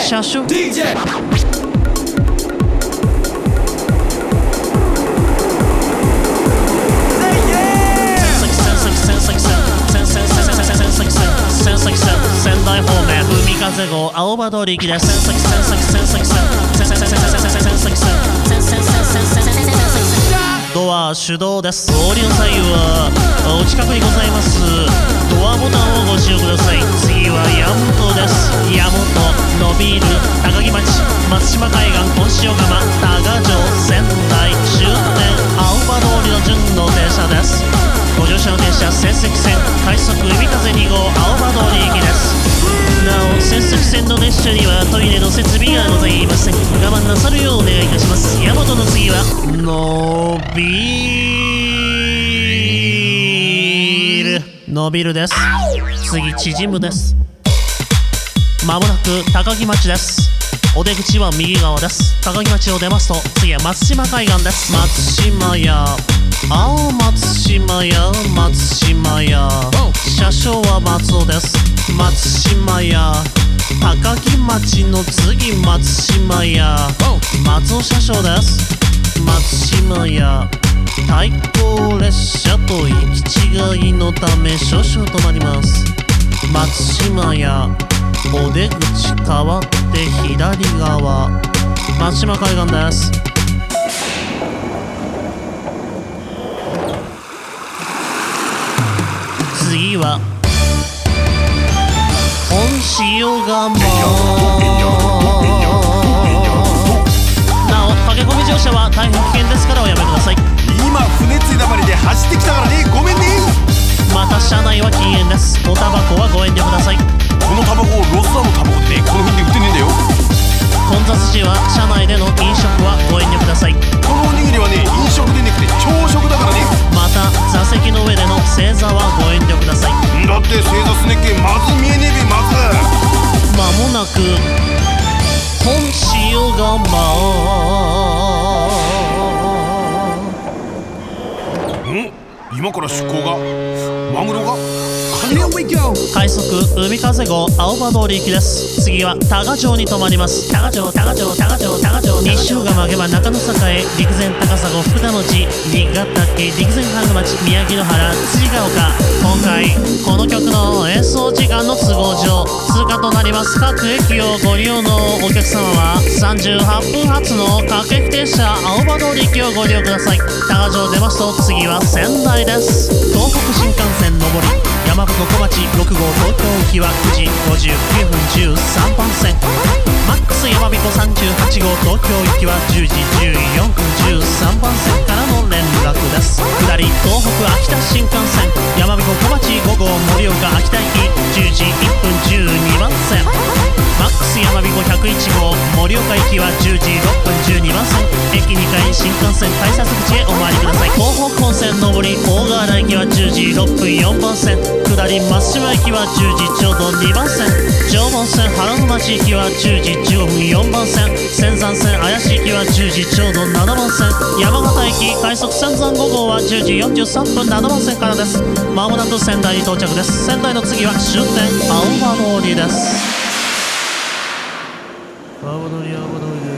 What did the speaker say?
車掌 DJ 仙台方面海風号青葉通り行きですドア手動です。お降りの際はお近くにございます。ドアボタンをご使用ください。次は山本です。山本伸びる高木町松島海岸本塩釜多賀城仙台終点青葉通りの順の電車です。ご乗車の電車仙石線快速海風2号青葉通り行きです。なお仙石線の列車にはトイレの設備します。大和の次は伸びる。伸びるです。次縮むです。まもなく高木町です。お出口は右側です。高木町を出ますと次は松島海岸です。松島屋。青松島屋。松島屋。車掌は松尾です。松島屋。町の次松島屋松尾車掌です。松島屋対向列車と行き違いのため少々止まります。松島屋お出口変わって左側。松島海岸です。次は本塩釜なお駆け込み乗車は大変危険ですからおやめください。今船ついだまりで走ってきたからねごめんね。また車内は禁煙です。おタバコはご遠慮くださいこのタバコロスターのタバコってこの辺で売ってねえんだよ混雑時は車内での飲食はご遠慮くださいなく本塩釜ん？今から出港が？マグロが？快速海風号青葉通り行きです。次は多賀城に停まります。多賀城多賀城多賀城多賀城日照が曲げば中野栄陸前高砂福田の地新潟県陸前春町宮城野原辻ヶ丘。今回この曲の演奏時間の都合上通過となります各駅をご利用のお客様は38分発の各駅停車青葉通り行きをご利用ください。多賀城出ますと次は仙台です。東北新幹線上り。山袋小町6号東京行きは9時59分13番線。マックス山彦38号東京行きは10時14分13番線からの連絡です。下り東北秋田新幹線。山彦小町5号盛岡秋田行き10時1分12番線。マックス山彦101号盛岡行きは10時6分12番線。駅2階新幹線改札口へお参りください。東北本線上り大河原行きは10時6分4番線。下り松島行きは10時ちょうど2番線。常磐線原野町行きは10時15分4番線。仙山線綾市行きは10時ちょうど7番線。山形行き快速仙山5号は10時43分7番線からです。まもなく仙台に到着です。仙台の次は終点青葉通りです。青葉通り青葉通りで。す